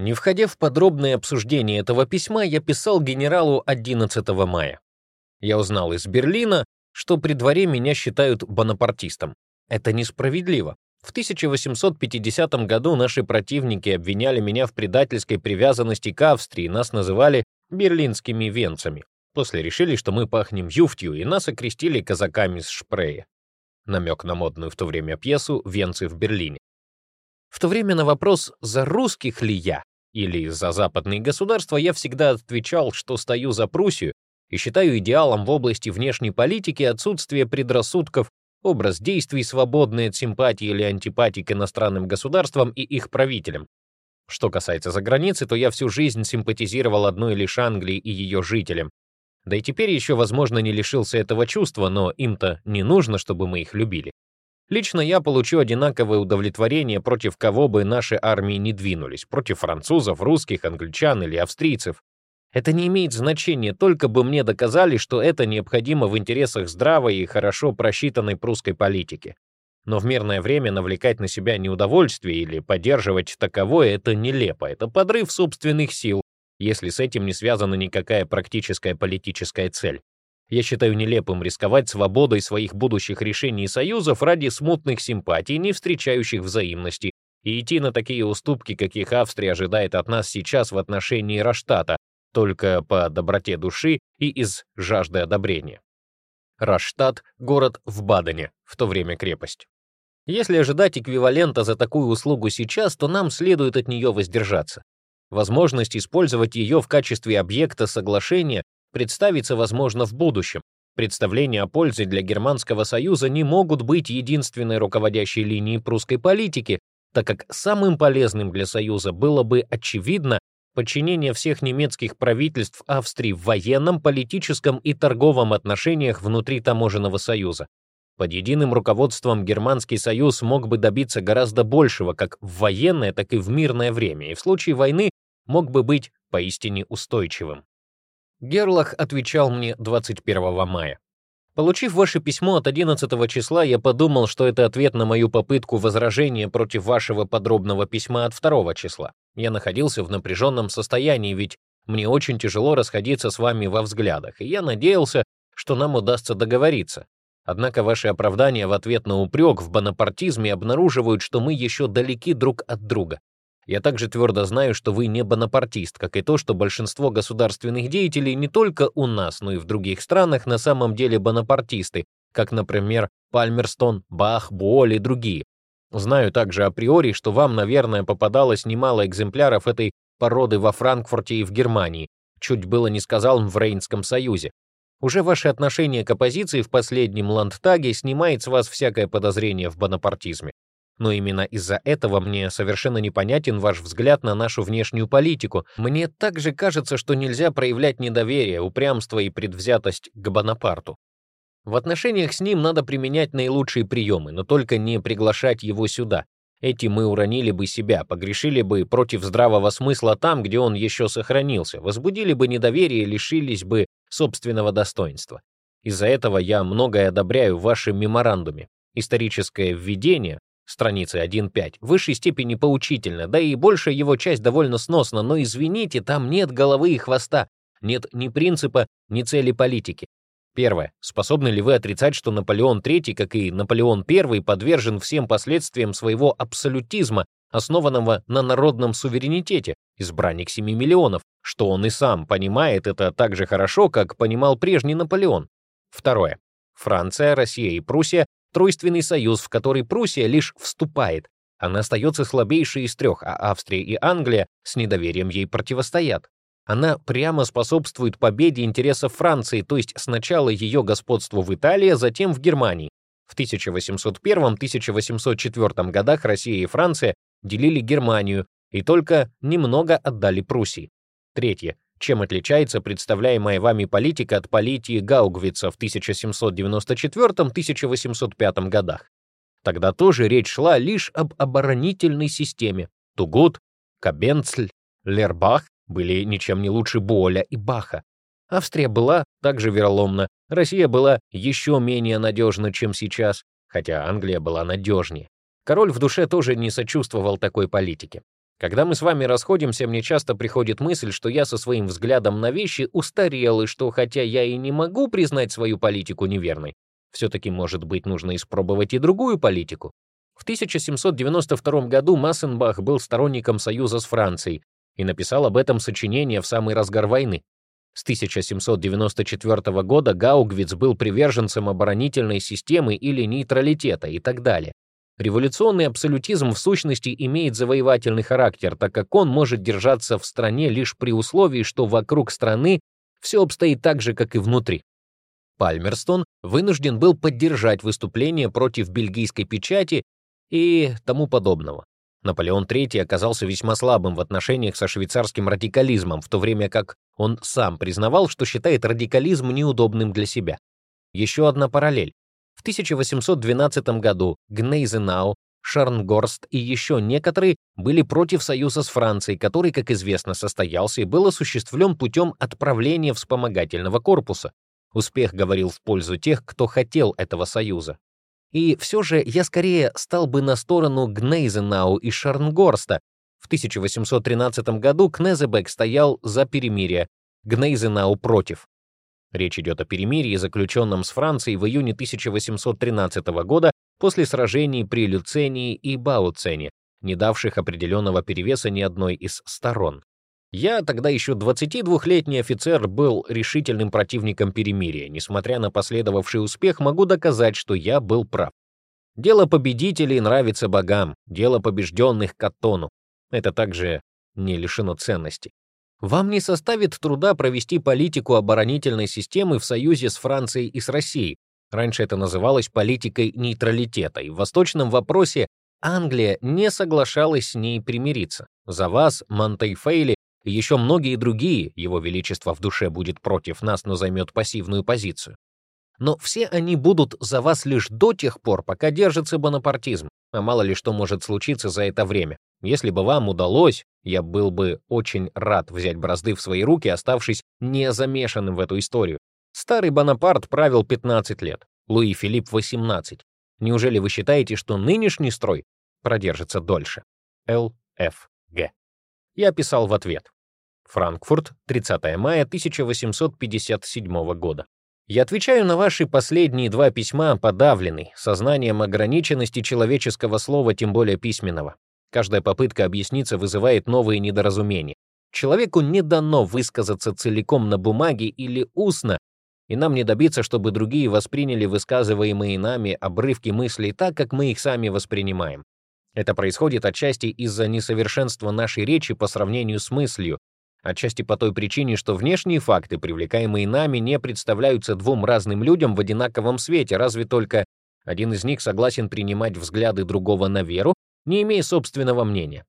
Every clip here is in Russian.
Не входя в подробное обсуждение этого письма, я писал генералу 11 мая. Я узнал из Берлина, что при дворе меня считают бонапартистом. Это несправедливо. В 1850 году наши противники обвиняли меня в предательской привязанности к Австрии, нас называли берлинскими венцами. После решили, что мы пахнем юфтью, и нас окрестили казаками с Шпрея. Намек на модную в то время пьесу «Венцы в Берлине». В то время на вопрос «За русских ли я?» Или «За западные государства» я всегда отвечал, что стою за Пруссию и считаю идеалом в области внешней политики отсутствие предрассудков образ действий, свободный от симпатии или антипатии к иностранным государствам и их правителям. Что касается заграницы, то я всю жизнь симпатизировал одной лишь Англии и ее жителям. Да и теперь еще, возможно, не лишился этого чувства, но им-то не нужно, чтобы мы их любили. Лично я получу одинаковое удовлетворение, против кого бы наши армии не двинулись, против французов, русских, англичан или австрийцев. Это не имеет значения, только бы мне доказали, что это необходимо в интересах здравой и хорошо просчитанной прусской политики. Но в мирное время навлекать на себя неудовольствие или поддерживать таковое — это нелепо, это подрыв собственных сил, если с этим не связана никакая практическая политическая цель. Я считаю нелепым рисковать свободой своих будущих решений и союзов ради смутных симпатий, не встречающих взаимности, и идти на такие уступки, каких Австрия ожидает от нас сейчас в отношении Раштата, только по доброте души и из жажды одобрения. Раштат — город в Бадене, в то время крепость. Если ожидать эквивалента за такую услугу сейчас, то нам следует от нее воздержаться. Возможность использовать ее в качестве объекта соглашения представится возможно в будущем. Представления о пользе для Германского союза не могут быть единственной руководящей линией прусской политики, так как самым полезным для союза было бы очевидно подчинение всех немецких правительств Австрии в военном, политическом и торговом отношениях внутри таможенного союза. Под единым руководством Германский союз мог бы добиться гораздо большего как в военное, так и в мирное время, и в случае войны мог бы быть поистине устойчивым. Герлах отвечал мне 21 мая. Получив ваше письмо от 11 числа, я подумал, что это ответ на мою попытку возражения против вашего подробного письма от 2 числа. Я находился в напряженном состоянии, ведь мне очень тяжело расходиться с вами во взглядах, и я надеялся, что нам удастся договориться. Однако ваши оправдания в ответ на упрек в бонапартизме обнаруживают, что мы еще далеки друг от друга. Я также твердо знаю, что вы не бонапартист, как и то, что большинство государственных деятелей не только у нас, но и в других странах на самом деле бонапартисты, как, например, Пальмерстон, Бах, Буоль и другие. Знаю также априори, что вам, наверное, попадалось немало экземпляров этой породы во Франкфурте и в Германии, чуть было не сказал в Рейнском союзе. Уже ваше отношение к оппозиции в последнем Ландтаге снимает с вас всякое подозрение в бонапартизме. Но именно из-за этого мне совершенно непонятен ваш взгляд на нашу внешнюю политику. Мне также кажется, что нельзя проявлять недоверие, упрямство и предвзятость к Бонапарту. В отношениях с ним надо применять наилучшие приемы, но только не приглашать его сюда. Эти мы уронили бы себя, погрешили бы против здравого смысла там, где он еще сохранился, возбудили бы недоверие, лишились бы собственного достоинства. Из-за этого я многое одобряю в вашем меморандуме. Историческое введение, страницы 1.5, в высшей степени поучительно, да и большая его часть довольно сносна, но извините, там нет головы и хвоста, нет ни принципа, ни цели политики. Первое. Способны ли вы отрицать, что Наполеон III, как и Наполеон I, подвержен всем последствиям своего абсолютизма, основанного на народном суверенитете, избранник 7 миллионов, что он и сам понимает это так же хорошо, как понимал прежний Наполеон? Второе. Франция, Россия и Пруссия — тройственный союз, в который Пруссия лишь вступает. Она остается слабейшей из трех, а Австрия и Англия с недоверием ей противостоят. Она прямо способствует победе интересов Франции, то есть сначала ее господству в Италии, а затем в Германии. В 1801-1804 годах Россия и Франция делили Германию и только немного отдали Пруссии. Третье. Чем отличается представляемая вами политика от политики Гаугвица в 1794-1805 годах? Тогда тоже речь шла лишь об оборонительной системе. Тугут, Кабенцль, Лербах были ничем не лучше Боля и Баха. Австрия была также вероломна, Россия была еще менее надежна, чем сейчас, хотя Англия была надежнее. Король в душе тоже не сочувствовал такой политике. Когда мы с вами расходимся, мне часто приходит мысль, что я со своим взглядом на вещи устарел, и что, хотя я и не могу признать свою политику неверной, все-таки, может быть, нужно испробовать и другую политику. В 1792 году Массенбах был сторонником союза с Францией и написал об этом сочинение в самый разгар войны. С 1794 года Гаугвиц был приверженцем оборонительной системы или нейтралитета и так далее. Революционный абсолютизм в сущности имеет завоевательный характер, так как он может держаться в стране лишь при условии, что вокруг страны все обстоит так же, как и внутри. Пальмерстон вынужден был поддержать выступление против бельгийской печати и тому подобного. Наполеон III оказался весьма слабым в отношениях со швейцарским радикализмом, в то время как он сам признавал, что считает радикализм неудобным для себя. Еще одна параллель. В 1812 году Гнейзенау, Шарнгорст и еще некоторые были против союза с Францией, который, как известно, состоялся и был осуществлен путем отправления вспомогательного корпуса. Успех говорил в пользу тех, кто хотел этого союза. И все же я скорее стал бы на сторону Гнейзенау и Шарнгорста. В 1813 году Кнезебек стоял за перемирие, Гнейзенау против. Речь идет о перемирии, заключенном с Францией в июне 1813 года после сражений при Люцении и Бауцене, не давших определенного перевеса ни одной из сторон. Я, тогда еще 22-летний офицер, был решительным противником перемирия. Несмотря на последовавший успех, могу доказать, что я был прав. Дело победителей нравится богам, дело побежденных — Каттону. Это также не лишено ценности. Вам не составит труда провести политику оборонительной системы в союзе с Францией и с Россией. Раньше это называлось политикой нейтралитета, и в восточном вопросе Англия не соглашалась с ней примириться. За вас, Монтейфейли, и еще многие другие, его величество в душе будет против нас, но займет пассивную позицию. Но все они будут за вас лишь до тех пор, пока держится бонапартизм, а мало ли что может случиться за это время. Если бы вам удалось, я был бы очень рад взять бразды в свои руки, оставшись не замешанным в эту историю. Старый Бонапарт правил 15 лет, Луи Филипп — 18. Неужели вы считаете, что нынешний строй продержится дольше? Л. Ф. Г. Я писал в ответ. Франкфурт, 30 мая 1857 года. Я отвечаю на ваши последние два письма подавленный, сознанием ограниченности человеческого слова, тем более письменного. Каждая попытка объясниться вызывает новые недоразумения. Человеку не дано высказаться целиком на бумаге или устно, и нам не добиться, чтобы другие восприняли высказываемые нами обрывки мыслей так, как мы их сами воспринимаем. Это происходит отчасти из-за несовершенства нашей речи по сравнению с мыслью, отчасти по той причине, что внешние факты, привлекаемые нами, не представляются двум разным людям в одинаковом свете, разве только один из них согласен принимать взгляды другого на веру, не имея собственного мнения.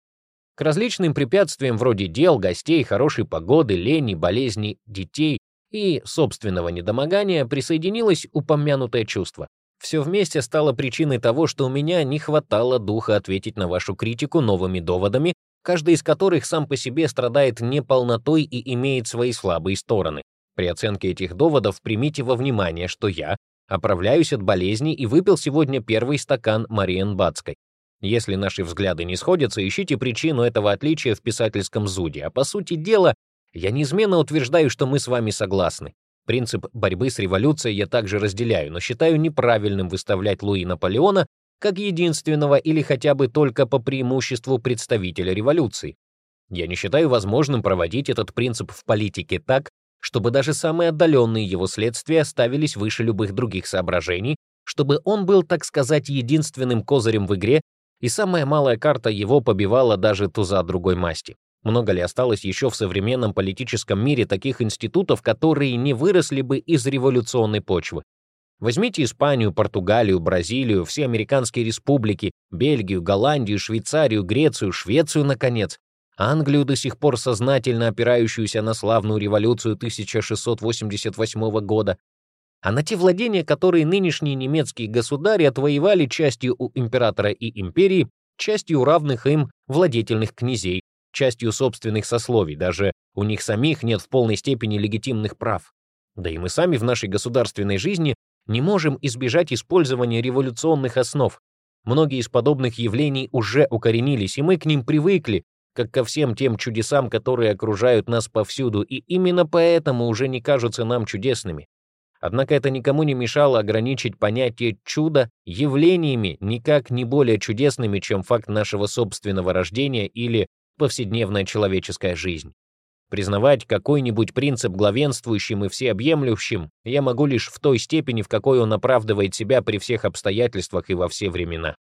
К различным препятствиям вроде дел, гостей, хорошей погоды, лени, болезней, детей и собственного недомогания присоединилось упомянутое чувство. Все вместе стало причиной того, что у меня не хватало духа ответить на вашу критику новыми доводами, каждый из которых сам по себе страдает неполнотой и имеет свои слабые стороны. При оценке этих доводов примите во внимание, что я оправляюсь от болезни и выпил сегодня первый стакан Мариенбадской. Если наши взгляды не сходятся, ищите причину этого отличия в писательском зуде, а по сути дела, я неизменно утверждаю, что мы с вами согласны. Принцип борьбы с революцией я также разделяю, но считаю неправильным выставлять Луи Наполеона как единственного или хотя бы только по преимуществу представителя революции. Я не считаю возможным проводить этот принцип в политике так, чтобы даже самые отдаленные его следствия ставились выше любых других соображений, чтобы он был, так сказать, единственным козырем в игре, и самая малая карта его побивала даже туза другой масти. Много ли осталось еще в современном политическом мире таких институтов, которые не выросли бы из революционной почвы? Возьмите Испанию, Португалию, Бразилию, все американские республики, Бельгию, Голландию, Швейцарию, Грецию, Швецию, наконец. Англию, до сих пор сознательно опирающуюся на славную революцию 1688 года, а на те владения, которые нынешние немецкие государи отвоевали частью у императора и империи, частью равных им владетельных князей, частью собственных сословий, даже у них самих нет в полной степени легитимных прав. Да и мы сами в нашей государственной жизни не можем избежать использования революционных основ. Многие из подобных явлений уже укоренились, и мы к ним привыкли, как ко всем тем чудесам, которые окружают нас повсюду, и именно поэтому уже не кажутся нам чудесными. Однако это никому не мешало ограничить понятие чуда явлениями никак не более чудесными, чем факт нашего собственного рождения или повседневная человеческая жизнь. Признавать какой-нибудь принцип главенствующим и всеобъемлющим я могу лишь в той степени, в какой он оправдывает себя при всех обстоятельствах и во все времена.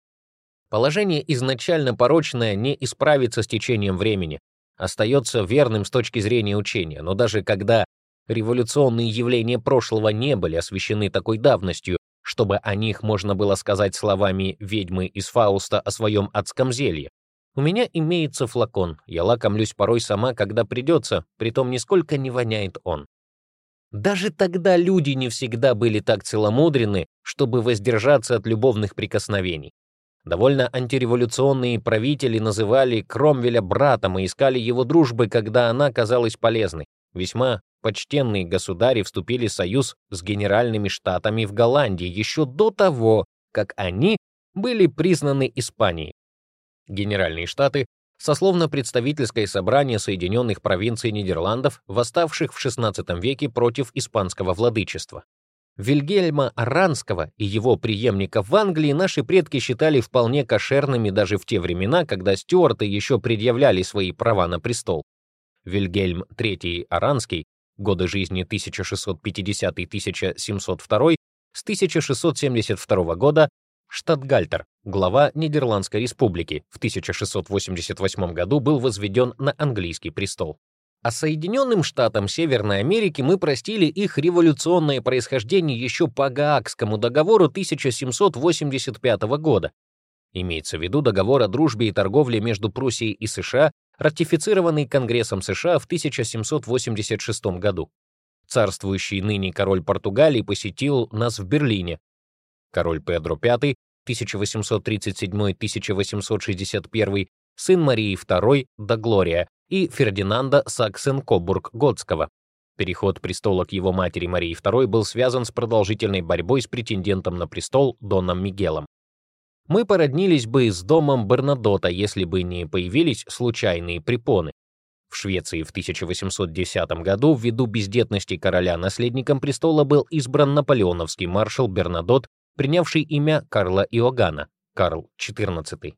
Положение изначально порочное не исправится с течением времени, остается верным с точки зрения учения, но даже когда революционные явления прошлого не были освещены такой давностью, чтобы о них можно было сказать словами ведьмы из Фауста о своем адском зелье, у меня имеется флакон, я лакомлюсь порой сама, когда придется, притом нисколько не воняет он. Даже тогда люди не всегда были так целомудрены, чтобы воздержаться от любовных прикосновений. Довольно антиреволюционные правители называли Кромвеля братом и искали его дружбы, когда она казалась полезной. Весьма почтенные государи вступили в союз с генеральными штатами в Голландии еще до того, как они были признаны Испанией. Генеральные Штаты — сословно-представительское собрание Соединенных провинций Нидерландов, восставших в XVI веке против испанского владычества. Вильгельма Аранского и его преемников в Англии наши предки считали вполне кошерными даже в те времена, когда стюарты еще предъявляли свои права на престол. Вильгельм III Аранский, годы жизни 1650-1702, с 1672 года Штатгальтер, глава Нидерландской республики, в 1688 году был возведен на английский престол. А Соединенным Штатам Северной Америки мы простили их революционное происхождение еще по Гаагскому договору 1785 года. Имеется в виду договор о дружбе и торговле между Пруссией и США, ратифицированный Конгрессом США в 1786 году. Царствующий ныне король Португалии посетил нас в Берлине, король Педро V 1837-1861, сын Марии II да Глория и Фердинанда Саксен-Кобург-Готского. Переход престола к его матери Марии II был связан с продолжительной борьбой с претендентом на престол Доном Мигелом. Мы породнились бы с домом Бернадота, если бы не появились случайные препоны. В Швеции в 1810 году ввиду бездетности короля наследником престола был избран наполеоновский маршал Бернадот принявший имя Карла Иоганна, Карл XIV.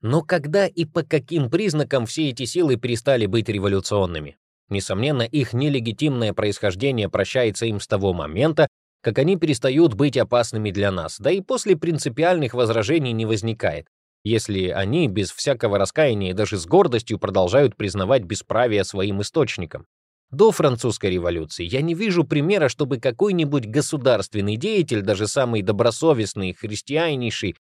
Но когда и по каким признакам все эти силы перестали быть революционными? Несомненно, их нелегитимное происхождение прощается им с того момента, как они перестают быть опасными для нас, да и после принципиальных возражений не возникает, если они без всякого раскаяния и даже с гордостью продолжают признавать бесправие своим источником. До французской революции я не вижу примера, чтобы какой-нибудь государственный деятель, даже самый добросовестный и христианнейший,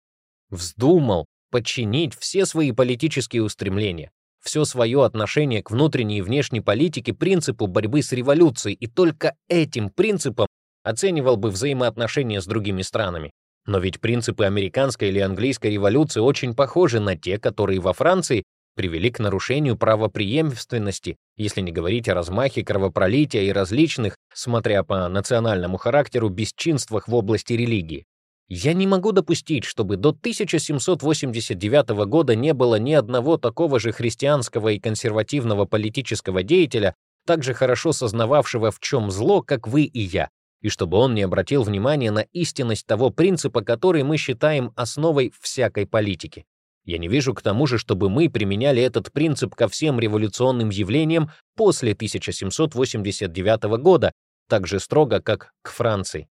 вздумал подчинить все свои политические устремления, все свое отношение к внутренней и внешней политике принципу борьбы с революцией, и только этим принципом оценивал бы взаимоотношения с другими странами. Но ведь принципы американской или английской революции очень похожи на те, которые во Франции привели к нарушению правопреемственности, если не говорить о размахе кровопролития и различных, смотря по национальному характеру, бесчинствах в области религии. Я не могу допустить, чтобы до 1789 года не было ни одного такого же христианского и консервативного политического деятеля, также хорошо сознававшего, в чем зло, как вы и я, и чтобы он не обратил внимания на истинность того принципа, который мы считаем основой всякой политики. Я не вижу к тому же, чтобы мы применяли этот принцип ко всем революционным явлениям после 1789 года, так же строго, как к Франции.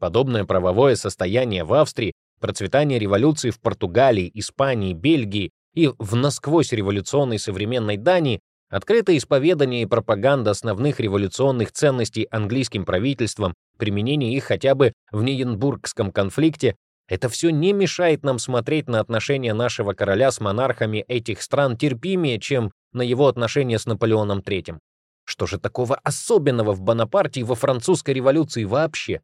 Подобное правовое состояние в Австрии, процветание революции в Португалии, Испании, Бельгии и в насквозь революционной современной Дании, открытое исповедание и пропаганда основных революционных ценностей английским правительством, применение их хотя бы в Нейенбургском конфликте это все не мешает нам смотреть на отношения нашего короля с монархами этих стран терпимее, чем на его отношения с Наполеоном III. Что же такого особенного в Бонапарте и во французской революции вообще?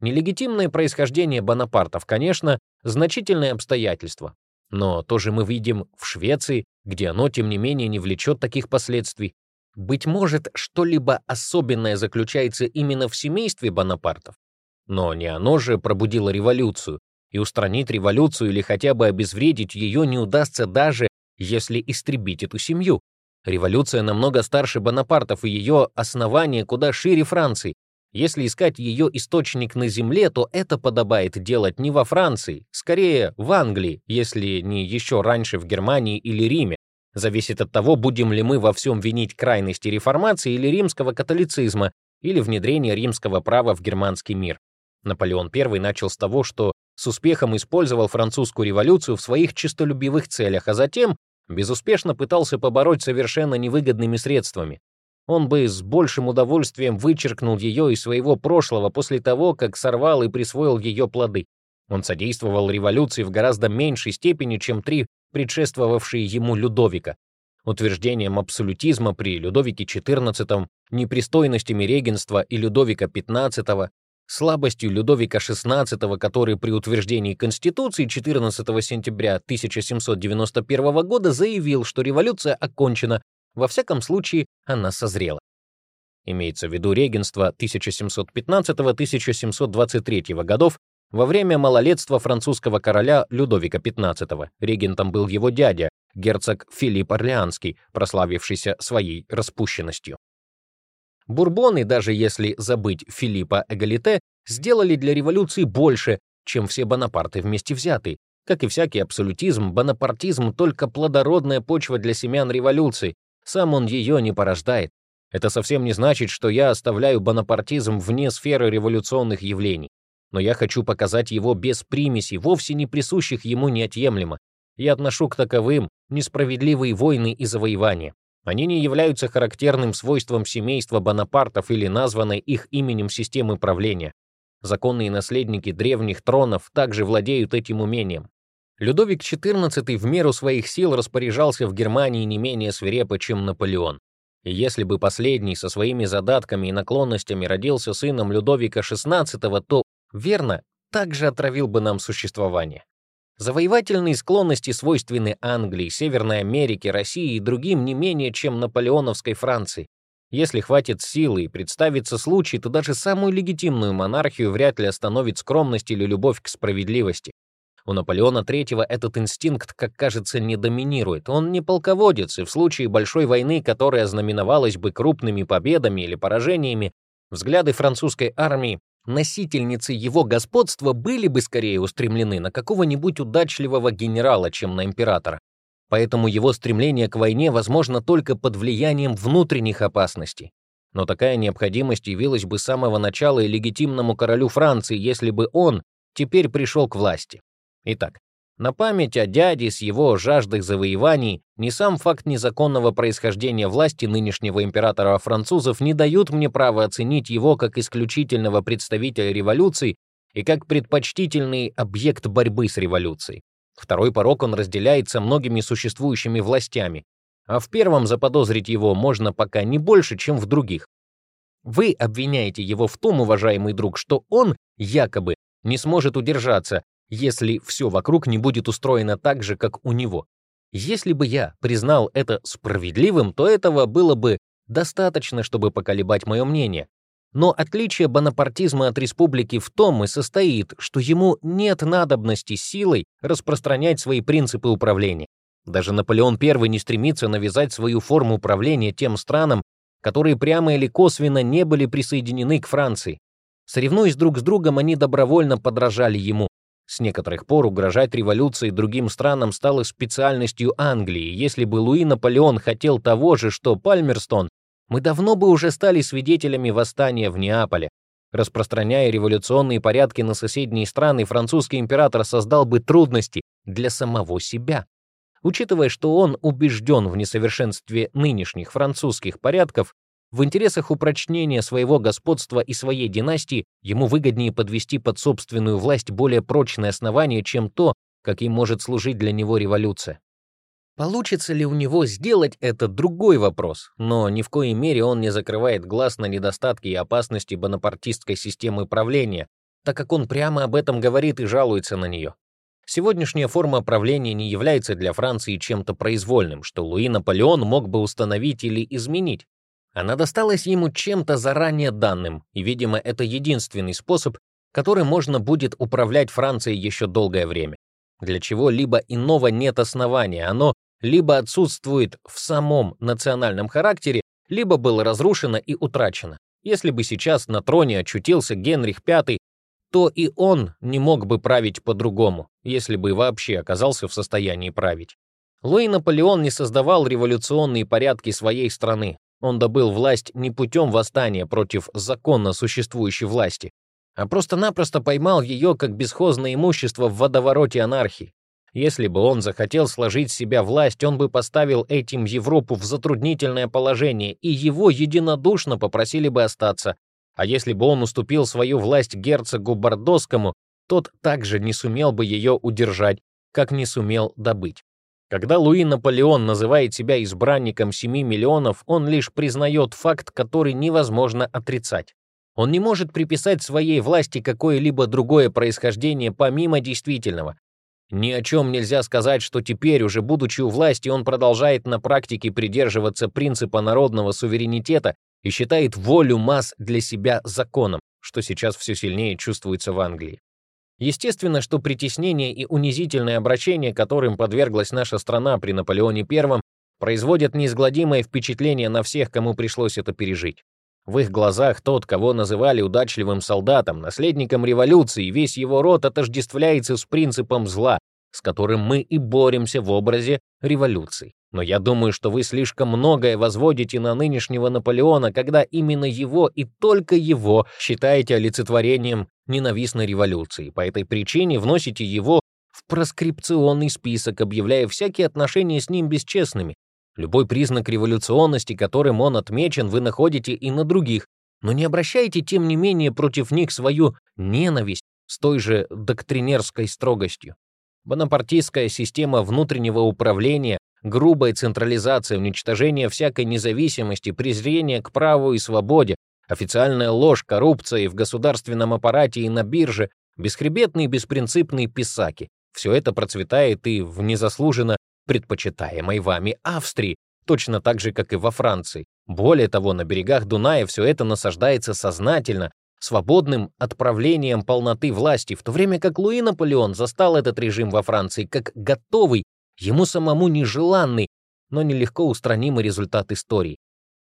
Нелегитимное происхождение Бонапартов, конечно, значительное обстоятельство. Но тоже мы видим в Швеции, где оно, тем не менее, не влечет таких последствий. Быть может, что-либо особенное заключается именно в семействе Бонапартов? Но не оно же пробудило революцию, и устранить революцию или хотя бы обезвредить ее не удастся даже, если истребить эту семью. Революция намного старше Бонапартов, и ее основание куда шире Франции. Если искать ее источник на земле, то это подобает делать не во Франции, скорее в Англии, если не еще раньше в Германии или Риме. Зависит от того, будем ли мы во всем винить крайности реформации или римского католицизма, или внедрение римского права в германский мир. Наполеон I начал с того, что с успехом использовал французскую революцию в своих честолюбивых целях, а затем безуспешно пытался побороть совершенно невыгодными средствами. Он бы с большим удовольствием вычеркнул ее из своего прошлого после того, как сорвал и присвоил ее плоды. Он содействовал революции в гораздо меньшей степени, чем три предшествовавшие ему Людовика. Утверждением абсолютизма при Людовике XIV, непристойностями регенства и Людовика XV, слабостью Людовика XVI, который при утверждении Конституции 14 сентября 1791 года заявил, что революция окончена, во всяком случае она созрела. Имеется в виду регенство 1715-1723 годов во время малолетства французского короля Людовика XV. Регентом был его дядя, герцог Филипп Орлеанский, прославившийся своей распущенностью. Бурбоны, даже если забыть Филиппа Эгалите, сделали для революции больше, чем все Бонапарты вместе взятые. Как и всякий абсолютизм, бонапартизм — только плодородная почва для семян революции, сам он ее не порождает. Это совсем не значит, что я оставляю бонапартизм вне сферы революционных явлений. Но я хочу показать его без примесей, вовсе не присущих ему неотъемлемо. Я отношу к таковым несправедливые войны и завоевания. Они не являются характерным свойством семейства Бонапартов или названной их именем системы правления. Законные наследники древних тронов также владеют этим умением. Людовик XIV в меру своих сил распоряжался в Германии не менее свирепо, чем Наполеон. И если бы последний со своими задатками и наклонностями родился сыном Людовика XVI, то, верно, также отравил бы нам существование. Завоевательные склонности свойственны Англии, Северной Америке, России и другим не менее, чем наполеоновской Франции. Если хватит силы и представится случай, то даже самую легитимную монархию вряд ли остановит скромность или любовь к справедливости. У Наполеона III этот инстинкт, как кажется, не доминирует. Он не полководец, и в случае большой войны, которая знаменовалась бы крупными победами или поражениями, взгляды французской армии носительницы его господства были бы скорее устремлены на какого-нибудь удачливого генерала, чем на императора. Поэтому его стремление к войне возможно только под влиянием внутренних опасностей. Но такая необходимость явилась бы с самого начала и легитимному королю Франции, если бы он теперь пришел к власти. Итак, на память о дяде с его жаждой завоеваний ни сам факт незаконного происхождения власти нынешнего императора французов не дают мне права оценить его как исключительного представителя революции и как предпочтительный объект борьбы с революцией. Второй порог он разделяет со многими существующими властями, а в первом заподозрить его можно пока не больше, чем в других. Вы обвиняете его в том, уважаемый друг, что он, якобы, не сможет удержаться если все вокруг не будет устроено так же, как у него. Если бы я признал это справедливым, то этого было бы достаточно, чтобы поколебать мое мнение. Но отличие бонапартизма от республики в том и состоит, что ему нет надобности силой распространять свои принципы управления. Даже Наполеон I не стремится навязать свою форму управления тем странам, которые прямо или косвенно не были присоединены к Франции. Соревнуясь друг с другом, они добровольно подражали ему. С некоторых пор угрожать революцией другим странам стало специальностью Англии. Если бы Луи Наполеон хотел того же, что Пальмерстон, мы давно бы уже стали свидетелями восстания в Неаполе. Распространяя революционные порядки на соседние страны, французский император создал бы трудности для самого себя. Учитывая, что он убежден в несовершенстве нынешних французских порядков, в интересах упрочнения своего господства и своей династии ему выгоднее подвести под собственную власть более прочное основание, чем то, каким может служить для него революция. Получится ли у него сделать это другой вопрос, но ни в коей мере он не закрывает глаз на недостатки и опасности бонапартистской системы правления, так как он прямо об этом говорит и жалуется на нее. Сегодняшняя форма правления не является для Франции чем-то произвольным, что Луи Наполеон мог бы установить или изменить. Она досталась ему чем-то заранее данным, и, видимо, это единственный способ, который можно будет управлять Францией еще долгое время. Для чего-либо иного нет основания, оно либо отсутствует в самом национальном характере, либо было разрушено и утрачено. Если бы сейчас на троне очутился Генрих V, то и он не мог бы править по-другому, если бы вообще оказался в состоянии править. Луи Наполеон не создавал революционные порядки своей страны. Он добыл власть не путем восстания против законно существующей власти, а просто-напросто поймал ее как бесхозное имущество в водовороте анархии. Если бы он захотел сложить с себя власть, он бы поставил этим Европу в затруднительное положение, и его единодушно попросили бы остаться. А если бы он уступил свою власть герцогу Бордоскому, тот также не сумел бы ее удержать, как не сумел добыть. Когда Луи Наполеон называет себя избранником 7 миллионов, он лишь признает факт, который невозможно отрицать. Он не может приписать своей власти какое-либо другое происхождение помимо действительного, ни о чем нельзя сказать, что теперь, уже будучи у власти, он продолжает на практике придерживаться принципа народного суверенитета и считает волю масс для себя законом, что сейчас все сильнее чувствуется в Англии. Естественно, что притеснение и унизительное обращение, которым подверглась наша страна при Наполеоне I, производят неизгладимое впечатление на всех, кому пришлось это пережить. В их глазах тот, кого называли удачливым солдатом, наследником революции, весь его род отождествляется с принципом зла, с которым мы и боремся в образе революции. Но я думаю, что вы слишком многое возводите на нынешнего Наполеона, когда именно его и только его считаете олицетворением ненавистной революции. По этой причине вносите его в проскрипционный список, объявляя всякие отношения с ним бесчестными, Любой признак революционности, которым он отмечен, вы находите и на других, но не обращайте, тем не менее, против них свою ненависть с той же доктринерской строгостью. Бонапартийская система внутреннего управления, грубая централизация, уничтожение всякой независимости, презрение к праву и свободе, официальная ложь, коррупция и в государственном аппарате и на бирже, бесхребетные беспринципные писаки. Все это процветает и в незаслуженно предпочитаемой вами Австрии, точно так же, как и во Франции. Более того, на берегах Дуная все это насаждается сознательно, свободным отправлением полноты власти, в то время как Луи Наполеон застал этот режим во Франции как готовый, ему самому нежеланный, но нелегко устранимый результат истории.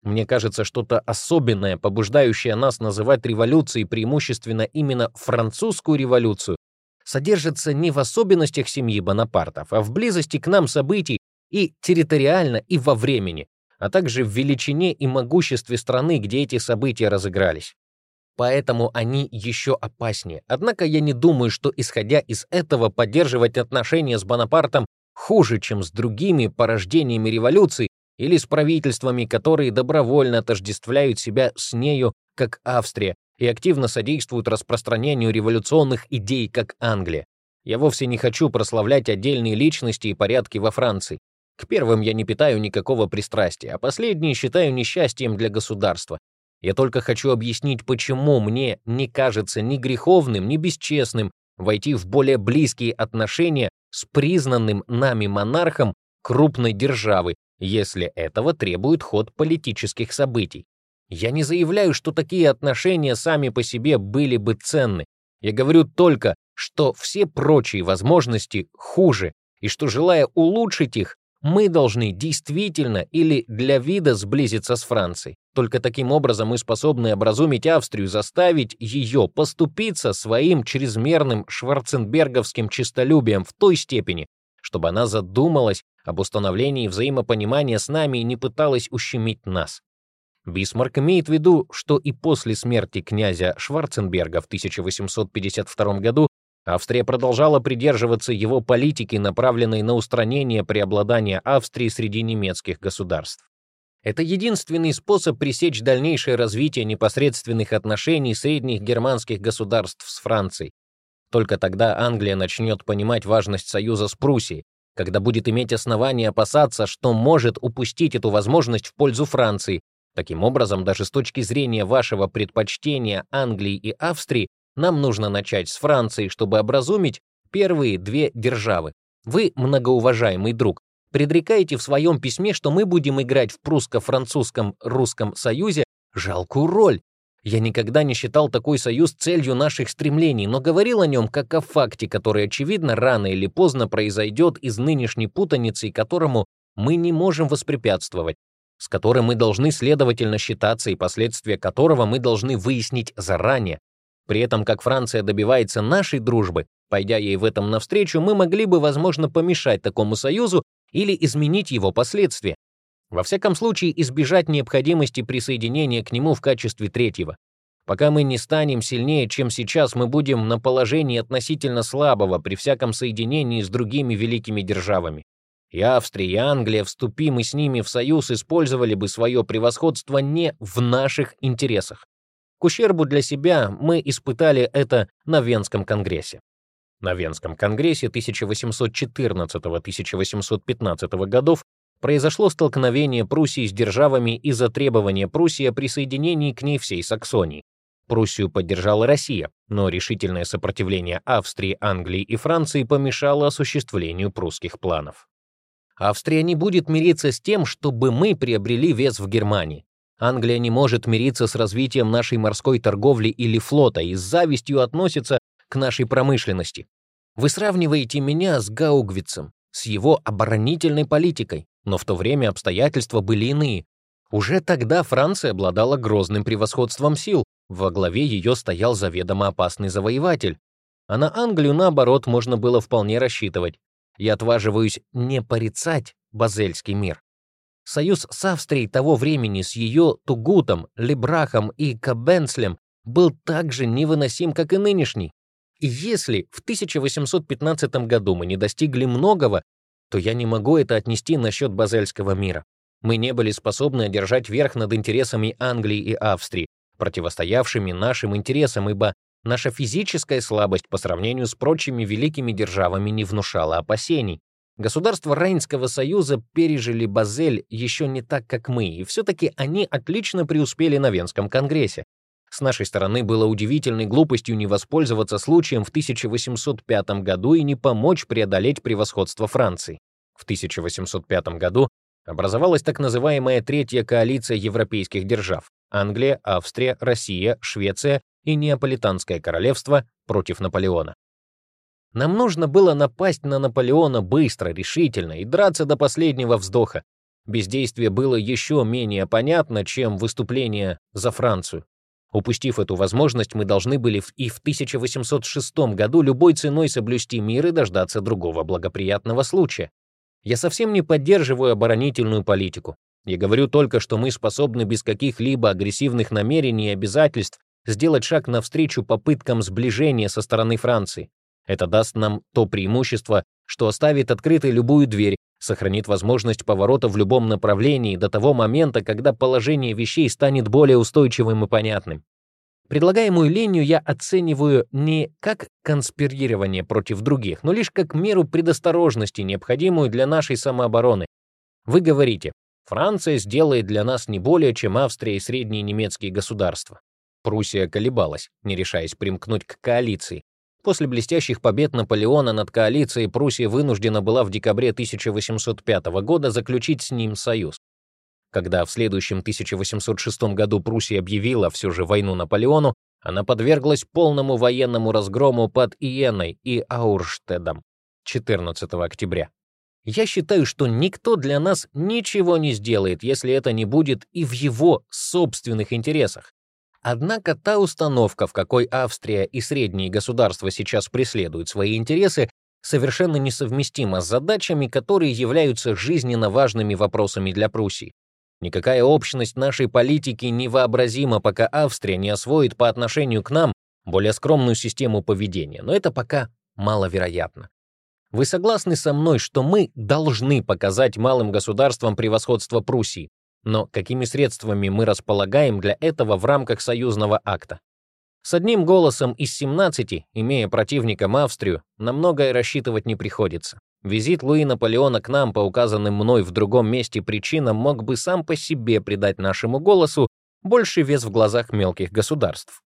Мне кажется, что-то особенное, побуждающее нас называть революцией преимущественно именно французскую революцию, содержится не в особенностях семьи Бонапартов, а в близости к нам событий и территориально, и во времени, а также в величине и могуществе страны, где эти события разыгрались. Поэтому они еще опаснее. Однако я не думаю, что, исходя из этого, поддерживать отношения с Бонапартом хуже, чем с другими порождениями революции или с правительствами, которые добровольно отождествляют себя с нею, как Австрия, и активно содействуют распространению революционных идей, как Англия. Я вовсе не хочу прославлять отдельные личности и порядки во Франции. К первым я не питаю никакого пристрастия, а последние считаю несчастьем для государства. Я только хочу объяснить, почему мне не кажется ни греховным, ни бесчестным войти в более близкие отношения с признанным нами монархом крупной державы, если этого требует ход политических событий. Я не заявляю, что такие отношения сами по себе были бы ценны. Я говорю только, что все прочие возможности хуже, и что, желая улучшить их, мы должны действительно или для вида сблизиться с Францией. Только таким образом мы способны образумить Австрию, заставить ее поступиться своим чрезмерным шварценберговским честолюбием в той степени, чтобы она задумалась об установлении взаимопонимания с нами и не пыталась ущемить нас. Бисмарк имеет в виду, что и после смерти князя Шварценберга в 1852 году Австрия продолжала придерживаться его политики, направленной на устранение преобладания Австрии среди немецких государств. Это единственный способ пресечь дальнейшее развитие непосредственных отношений средних германских государств с Францией. Только тогда Англия начнет понимать важность союза с Пруссией, когда будет иметь основания опасаться, что может упустить эту возможность в пользу Франции, Таким образом, даже с точки зрения вашего предпочтения Англии и Австрии, нам нужно начать с Франции, чтобы образумить первые две державы. Вы, многоуважаемый друг, предрекаете в своем письме, что мы будем играть в прусско-французском русском союзе жалкую роль. Я никогда не считал такой союз целью наших стремлений, но говорил о нем как о факте, который, очевидно, рано или поздно произойдет из нынешней путаницы, которому мы не можем воспрепятствовать, с которым мы должны следовательно считаться и последствия которого мы должны выяснить заранее. При этом, как Франция добивается нашей дружбы, пойдя ей в этом навстречу, мы могли бы, возможно, помешать такому союзу или изменить его последствия. Во всяком случае, избежать необходимости присоединения к нему в качестве третьего. Пока мы не станем сильнее, чем сейчас, мы будем на положении относительно слабого при всяком соединении с другими великими державами. И Австрия, и Англия, вступим мы с ними в союз, использовали бы свое превосходство не в наших интересах. К ущербу для себя мы испытали это на Венском конгрессе. На Венском конгрессе 1814-1815 годов произошло столкновение Пруссии с державами из-за требования Пруссии о присоединении к ней всей Саксонии. Пруссию поддержала Россия, но решительное сопротивление Австрии, Англии и Франции помешало осуществлению прусских планов. Австрия не будет мириться с тем, чтобы мы приобрели вес в Германии. Англия не может мириться с развитием нашей морской торговли или флота и с завистью относится к нашей промышленности. Вы сравниваете меня с Гаугвицем, с его оборонительной политикой, но в то время обстоятельства были иные. Уже тогда Франция обладала грозным превосходством сил, во главе ее стоял заведомо опасный завоеватель. А на Англию, наоборот, можно было вполне рассчитывать. Я отваживаюсь не порицать Базельский мир. Союз с Австрией того времени с ее Тугутом, Лебрахом и Кабенслем был так же невыносим, как и нынешний. И если в 1815 году мы не достигли многого, то я не могу это отнести насчет Базельского мира. Мы не были способны одержать верх над интересами Англии и Австрии, противостоявшими нашим интересам, ибо наша физическая слабость по сравнению с прочими великими державами не внушала опасений. Государства Рейнского союза пережили Базель еще не так, как мы, и все-таки они отлично преуспели на Венском конгрессе. С нашей стороны было удивительной глупостью не воспользоваться случаем в 1805 году и не помочь преодолеть превосходство Франции. В 1805 году образовалась так называемая Третья коалиция европейских держав — Англия, Австрия, Россия, Швеция и Неаполитанское королевство против Наполеона. Нам нужно было напасть на Наполеона быстро, решительно и драться до последнего вздоха. Бездействие было еще менее понятно, чем выступление за Францию. Упустив эту возможность, мы должны были и в 1806 году любой ценой соблюсти мир и дождаться другого благоприятного случая. Я совсем не поддерживаю оборонительную политику. Я говорю только, что мы способны без каких-либо агрессивных намерений и обязательств сделать шаг навстречу попыткам сближения со стороны Франции. Это даст нам то преимущество, что оставит открытой любую дверь, сохранит возможность поворота в любом направлении до того момента, когда положение вещей станет более устойчивым и понятным. Предлагаемую линию я оцениваю не как конспирирование против других, но лишь как меру предосторожности, необходимую для нашей самообороны. Вы говорите, Франция сделает для нас не более, чем Австрия и средние немецкие государства. Пруссия колебалась, не решаясь примкнуть к коалиции. После блестящих побед Наполеона над коалицией Пруссия вынуждена была в декабре 1805 года заключить с ним союз. Когда в следующем 1806 году Пруссия объявила все же войну Наполеону, она подверглась полному военному разгрому под Иеной и Аурштедом 14 октября. Я считаю, что никто для нас ничего не сделает, если это не будет и в его собственных интересах. Однако та установка, в какой Австрия и средние государства сейчас преследуют свои интересы, совершенно несовместима с задачами, которые являются жизненно важными вопросами для Пруссии. Никакая общность нашей политики невообразима, пока Австрия не освоит по отношению к нам более скромную систему поведения, но это пока маловероятно. Вы согласны со мной, что мы должны показать малым государствам превосходство Пруссии, но какими средствами мы располагаем для этого в рамках союзного акта? С одним голосом из 17, имея противником Австрию, на многое рассчитывать не приходится. Визит Луи Наполеона к нам по указанным мной в другом месте причинам мог бы сам по себе придать нашему голосу больший вес в глазах мелких государств.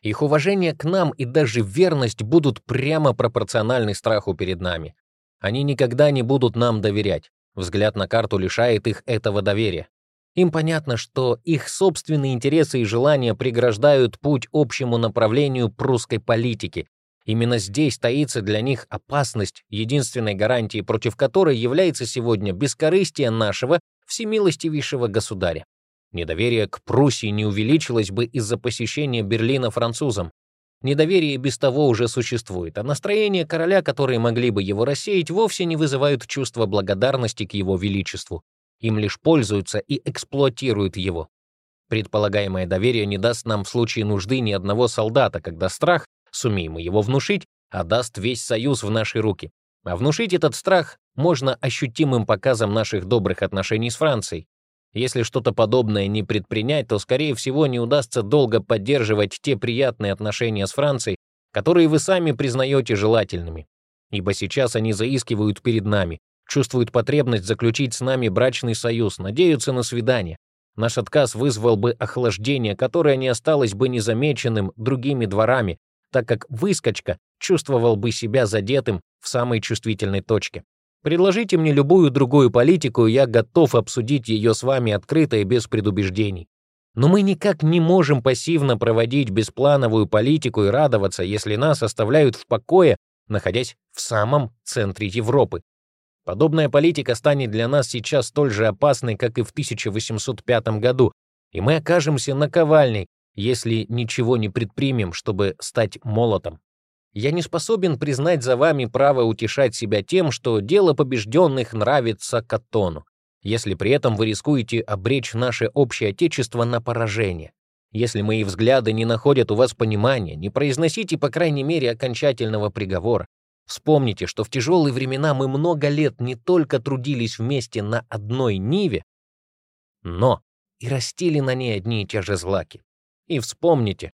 Их уважение к нам и даже верность будут прямо пропорциональны страху перед нами. Они никогда не будут нам доверять. Взгляд на карту лишает их этого доверия. Им понятно, что их собственные интересы и желания преграждают путь общему направлению прусской политики, Именно здесь таится для них опасность, единственной гарантией против которой является сегодня бескорыстие нашего всемилостивейшего государя. Недоверие к Пруссии не увеличилось бы из-за посещения Берлина французам. Недоверие без того уже существует, а настроения короля, которые могли бы его рассеять, вовсе не вызывают чувства благодарности к его величеству. Им лишь пользуются и эксплуатируют его. Предполагаемое доверие не даст нам в случае нужды ни одного солдата, когда страх, сумеем мы его внушить, отдаст весь союз в наши руки. А внушить этот страх можно ощутимым показом наших добрых отношений с Францией. Если что-то подобное не предпринять, то, скорее всего, не удастся долго поддерживать те приятные отношения с Францией, которые вы сами признаете желательными. Ибо сейчас они заискивают перед нами, чувствуют потребность заключить с нами брачный союз, надеются на свидание. Наш отказ вызвал бы охлаждение, которое не осталось бы незамеченным другими дворами, так как выскочка чувствовал бы себя задетым в самой чувствительной точке. Предложите мне любую другую политику, я готов обсудить ее с вами открыто и без предубеждений. Но мы никак не можем пассивно проводить бесплановую политику и радоваться, если нас оставляют в покое, находясь в самом центре Европы. Подобная политика станет для нас сейчас столь же опасной, как и в 1805 году, и мы окажемся наковальней, если ничего не предпримем, чтобы стать молотом. Я не способен признать за вами право утешать себя тем, что дело побежденных нравится Каттону, если при этом вы рискуете обречь наше общее отечество на поражение. Если мои взгляды не находят у вас понимания, не произносите, по крайней мере, окончательного приговора. Вспомните, что в тяжелые времена мы много лет не только трудились вместе на одной ниве, но и растили на ней одни и те же злаки. И вспомните,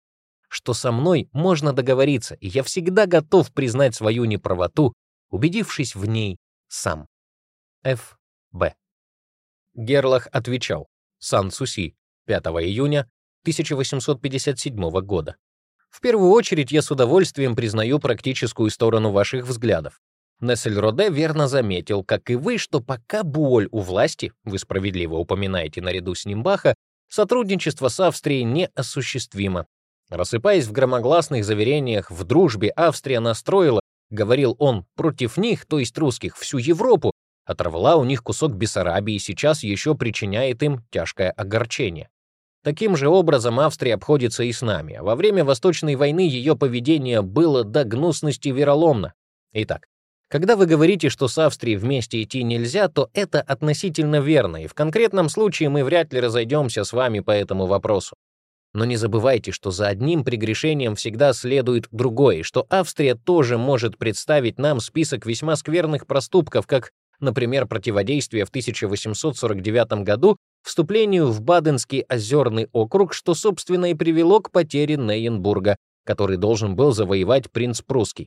что со мной можно договориться, и я всегда готов признать свою неправоту, убедившись в ней сам. Ф. Б. Герлах отвечал. Сан-Суси, 5 июня 1857 года. В первую очередь я с удовольствием признаю практическую сторону ваших взглядов. Нессельроде верно заметил, как и вы, что пока боль у власти, вы справедливо упоминаете наряду с Нимбаха, сотрудничество с Австрией неосуществимо, Рассыпаясь в громогласных заверениях в дружбе, Австрия настроила, говорил он, против них, то есть русских, всю Европу, оторвала у них кусок Бессарабии и сейчас еще причиняет им тяжкое огорчение. Таким же образом Австрия обходится и с нами, во время Восточной войны ее поведение было до гнусности вероломно. Итак, когда вы говорите, что с Австрией вместе идти нельзя, то это относительно верно, и в конкретном случае мы вряд ли разойдемся с вами по этому вопросу. Но не забывайте, что за одним прегрешением всегда следует другое, и что Австрия тоже может представить нам список весьма скверных проступков, как, например, противодействие в 1849 году вступлению в Баденский озерный округ, что, собственно, и привело к потере Нейенбурга, который должен был завоевать принц прусский.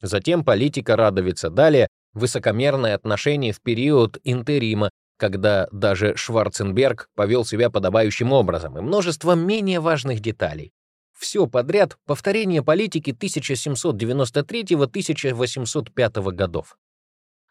Затем политика Радовица. Далее высокомерное отношение в период интерима, когда даже Шварценберг повел себя подобающим образом, и множество менее важных деталей. Все подряд — повторение политики 1793-1805 годов.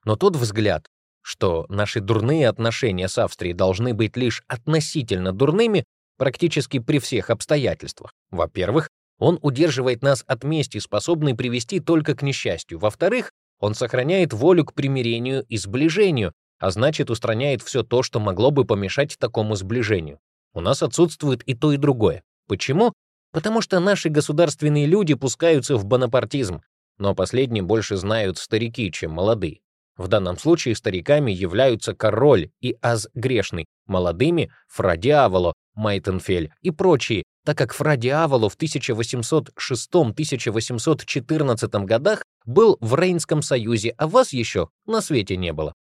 Но тот взгляд, что наши дурные отношения с Австрией должны быть лишь относительно дурными практически при всех обстоятельствах. Во-первых, он удерживает нас от мести, способной привести только к несчастью. Во-вторых, он сохраняет волю к примирению и сближению, а значит устраняет все то, что могло бы помешать такому сближению. У нас отсутствует и то, и другое. Почему? Потому что наши государственные люди пускаются в бонапартизм, но последние больше знают старики, чем молодые. В данном случае стариками являются король и аз грешный, молодыми — фра Диаволо, Майтенфель и прочие, так как фра Диаволо в 1806-1814 годах был в Рейнском союзе, а вас еще на свете не было.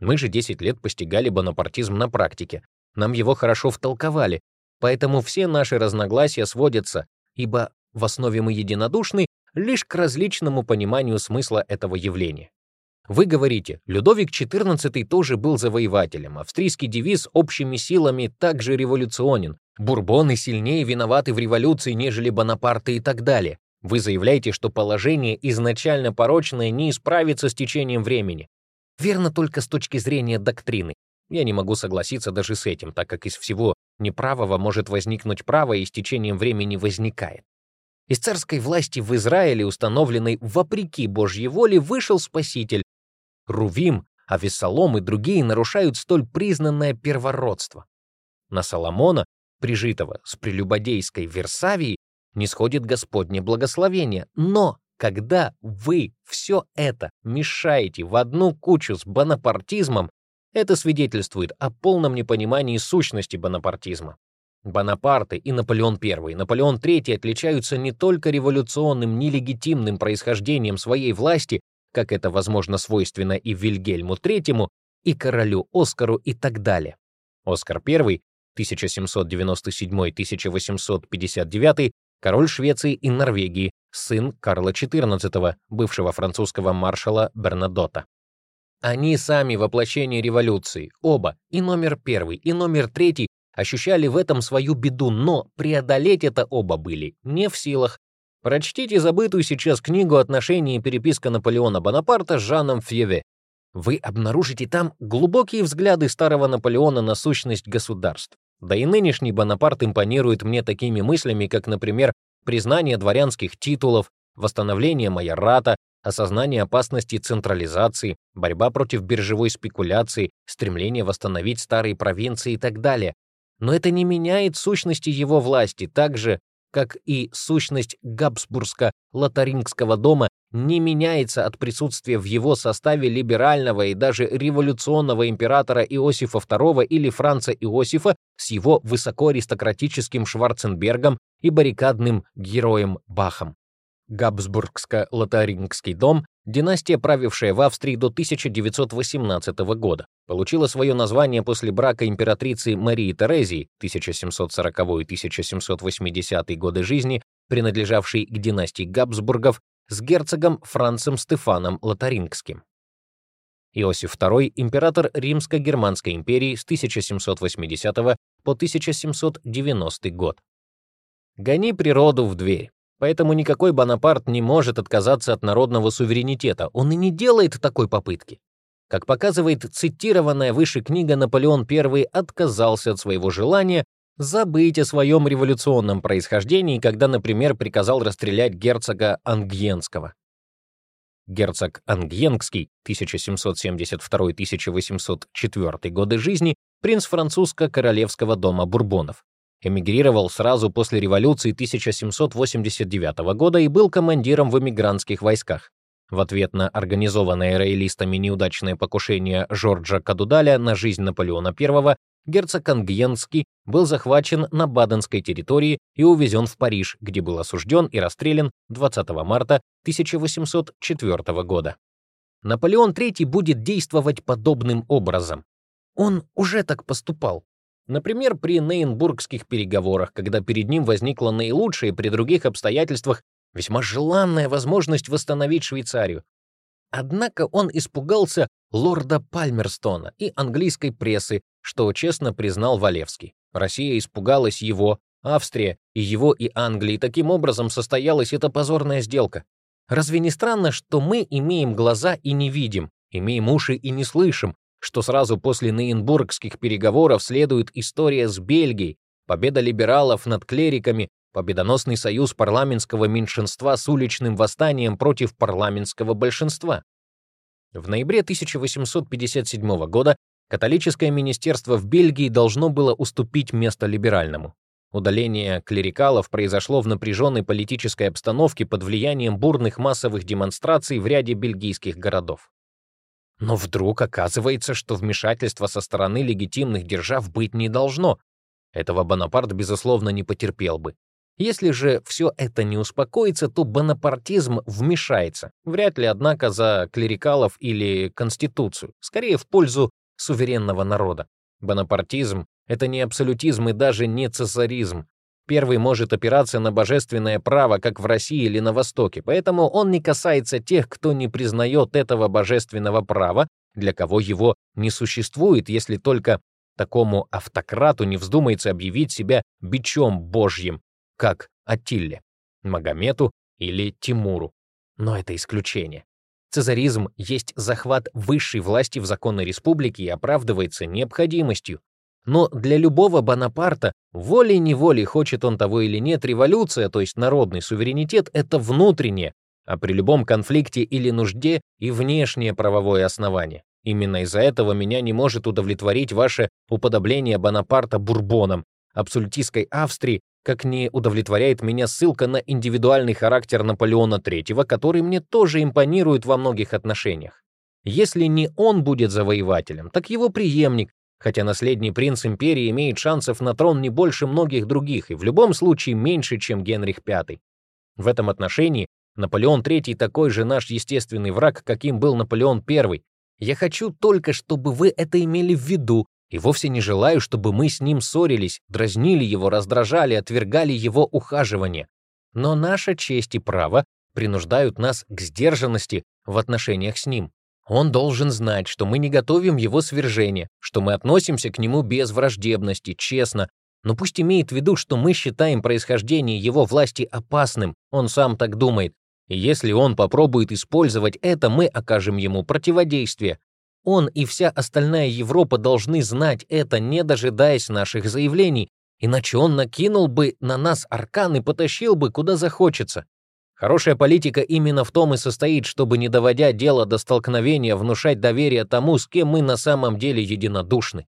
Мы же 10 лет постигали бонапартизм на практике. Нам его хорошо втолковали, поэтому все наши разногласия сводятся, ибо в основе мы единодушны лишь к различному пониманию смысла этого явления. Вы говорите, Людовик XIV тоже был завоевателем, австрийский девиз «общими силами» также революционен, бурбоны сильнее виноваты в революции, нежели Бонапарты и так далее. Вы заявляете, что положение изначально порочное не исправится с течением времени. Верно только с точки зрения доктрины. Я не могу согласиться даже с этим, так как из всего неправого может возникнуть право и с течением времени возникает. Из царской власти в Израиле, установленной вопреки Божьей воле, вышел Спаситель. Рувим, Авессалом и другие нарушают столь признанное первородство. На Соломона, прижитого с прелюбодейской Версавией, не сходит Господне благословение. Но когда вы все это мешаете в одну кучу с бонапартизмом, это свидетельствует о полном непонимании сущности бонапартизма. Бонапарты и Наполеон I, Наполеон III отличаются не только революционным, нелегитимным происхождением своей власти, как это, возможно, свойственно и Вильгельму III, и королю Оскару и так далее. Оскар I 1797-1859, король Швеции и Норвегии, сын Карла XIV, бывшего французского маршала Бернадота. Они сами воплощение революции, оба, и номер первый, и номер третий, ощущали в этом свою беду, но преодолеть это оба были не в силах. Прочтите забытую сейчас книгу «Отношения и переписка Наполеона Бонапарта» с Жаном Фьеве. Вы обнаружите там глубокие взгляды старого Наполеона на сущность государств. Да и нынешний Бонапарт импонирует мне такими мыслями, как, например, признание дворянских титулов, восстановление майората, осознание опасности централизации, борьба против биржевой спекуляции, стремление восстановить старые провинции и так далее. Но это не меняет сущности его власти, так же, как и сущность Габсбургско-Лотарингского дома не меняется от присутствия в его составе либерального и даже революционного императора Иосифа II или Франца Иосифа с его высокоаристократическим Шварценбергом и баррикадным героем Бахом. Габсбургско-Лотарингский дом, династия, правившая в Австрии до 1918 года, получила свое название после брака императрицы Марии Терезии 1740-1780 годы жизни, принадлежавшей к династии Габсбургов, с герцогом Францем Стефаном Лотарингским. Иосиф II — император Римско-Германской империи с 1780 по 1790 год. Гони природу в дверь. Поэтому никакой Бонапарт не может отказаться от народного суверенитета. Он и не делает такой попытки. Как показывает цитированная выше книга, Наполеон I отказался от своего желания забыть о своем революционном происхождении, когда, например, приказал расстрелять герцога Ангьенского. Герцог Ангьенский, 1772-1804 годы жизни, принц французско-королевского дома Бурбонов. Эмигрировал сразу после революции 1789 года и был командиром в эмигрантских войсках. В ответ на организованное роялистами неудачное покушение Жорджа Кадудаля на жизнь Наполеона I, герцог Ангьенский был захвачен на Баденской территории и увезен в Париж, где был осужден и расстрелян 20 марта 1804 года. Наполеон III будет действовать подобным образом. Он уже так поступал. Например, при Нейнбургских переговорах, когда перед ним возникла наилучшая при других обстоятельствах весьма желанная возможность восстановить Швейцарию. Однако он испугался лорда Пальмерстона и английской прессы, что честно признал Валевский. Россия испугалась его, Австрия и его и Англии. Таким образом состоялась эта позорная сделка. Разве не странно, что мы имеем глаза и не видим, имеем уши и не слышим, что сразу после Нейнбургских переговоров следует история с Бельгией, победа либералов над клериками, победоносный союз парламентского меньшинства с уличным восстанием против парламентского большинства. В ноябре 1857 года католическое министерство в Бельгии должно было уступить место либеральному. Удаление клерикалов произошло в напряженной политической обстановке под влиянием бурных массовых демонстраций в ряде бельгийских городов. Но вдруг оказывается, что вмешательства со стороны легитимных держав быть не должно. Этого Бонапарт, безусловно, не потерпел бы. Если же все это не успокоится, то бонапартизм вмешается. Вряд ли, однако, за клерикалов или конституцию. Скорее, в пользу суверенного народа. Бонапартизм — это не абсолютизм и даже не цесаризм. Первый может опираться на божественное право, как в России или на Востоке, поэтому он не касается тех, кто не признает этого божественного права, для кого его не существует, если только такому автократу не вздумается объявить себя бичом Божьим, как Аттилле, Магомету или Тимуру. Но это исключение. Цезаризм есть захват высшей власти в законной республике и оправдывается необходимостью. Но для любого Бонапарта, волей-неволей, хочет он того или нет, революция, то есть народный суверенитет, это внутреннее, а при любом конфликте или нужде и внешнее правовое основание. Именно из-за этого меня не может удовлетворить ваше уподобление Бонапарта Бурбоном, абсолютистской Австрии, как не удовлетворяет меня ссылка на индивидуальный характер Наполеона III, который мне тоже импонирует во многих отношениях. Если не он будет завоевателем, так его преемник, хотя наследный принц империи имеет шансов на трон не больше многих других и в любом случае меньше, чем Генрих V. В этом отношении Наполеон III такой же наш естественный враг, каким был Наполеон I. Я хочу только, чтобы вы это имели в виду, и вовсе не желаю, чтобы мы с ним ссорились, дразнили его, раздражали, отвергали его ухаживание. Но наша честь и право принуждают нас к сдержанности в отношениях с ним. Он должен знать, что мы не готовим его свержение, что мы относимся к нему без враждебности, честно, но пусть имеет в виду, что мы считаем происхождение его власти опасным, он сам так думает, и если он попробует использовать это, мы окажем ему противодействие. Он и вся остальная Европа должны знать это, не дожидаясь наших заявлений, иначе он накинул бы на нас аркан и потащил бы куда захочется. Хорошая политика именно в том и состоит, чтобы, не доводя дело до столкновения, внушать доверие тому, с кем мы на самом деле единодушны.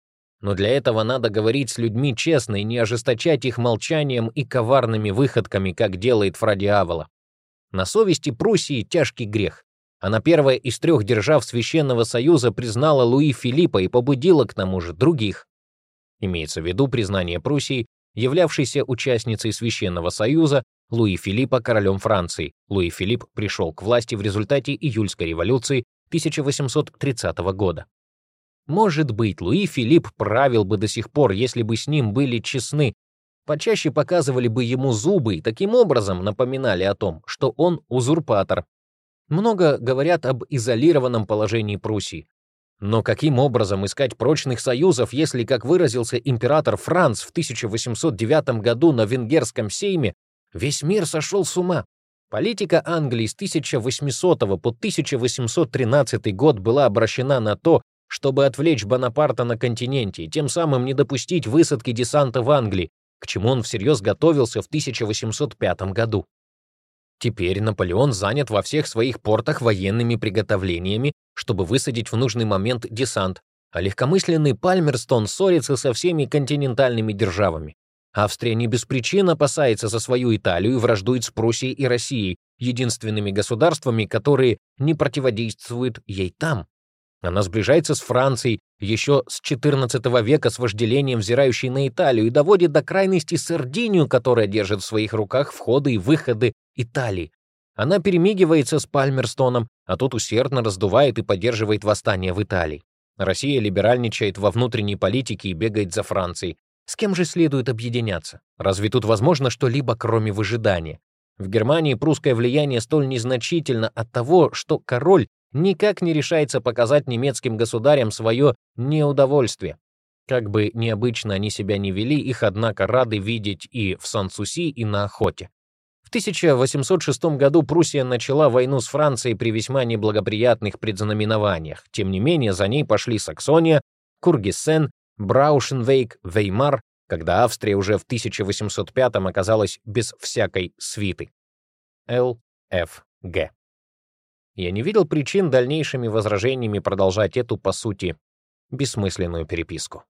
Но для этого надо говорить с людьми честно и не ожесточать их молчанием и коварными выходками, как делает Фрадиавола. На совести Пруссии тяжкий грех. Она первая из трех держав Священного Союза признала Луи Филиппа и побудила к тому же других. Имеется в виду признание Пруссии, являвшейся участницей Священного Союза, Луи Филиппа королем Франции. Луи Филипп пришел к власти в результате июльской революции 1830 года. Может быть, Луи Филипп правил бы до сих пор, если бы с ним были честны, почаще показывали бы ему зубы и таким образом напоминали о том, что он узурпатор. Много говорят об изолированном положении Пруссии. Но каким образом искать прочных союзов, если, как выразился император Франц в 1809 году на венгерском сейме, Весь мир сошел с ума. Политика Англии с 1800 по 1813 год была обращена на то, чтобы отвлечь Бонапарта на континенте и тем самым не допустить высадки десанта в Англии, к чему он всерьез готовился в 1805 году. Теперь Наполеон занят во всех своих портах военными приготовлениями, чтобы высадить в нужный момент десант, а легкомысленный Пальмерстон ссорится со всеми континентальными державами. Австрия не без причин опасается за свою Италию и враждует с Пруссией и Россией, единственными государствами, которые не противодействуют ей там. Она сближается с Францией еще с XIV века с вожделением, взирающей на Италию, и доводит до крайности Сардинию, которая держит в своих руках входы и выходы Италии. Она перемигивается с Пальмерстоном, а тот усердно раздувает и поддерживает восстание в Италии. Россия либеральничает во внутренней политике и бегает за Францией. С кем же следует объединяться? Разве тут возможно что-либо, кроме выжидания? В Германии прусское влияние столь незначительно от того, что король никак не решается показать немецким государям свое неудовольствие. Как бы необычно они себя не вели, их, однако, рады видеть и в Сан-Суси, и на охоте. В 1806 году Пруссия начала войну с Францией при весьма неблагоприятных предзнаменованиях. Тем не менее, за ней пошли Саксония, Кургиссен Браушенвейк, Веймар, когда Австрия уже в 1805-м оказалась без всякой свиты. Л. Ф. Г. Я не видел причин дальнейшими возражениями продолжать эту, по сути, бессмысленную переписку.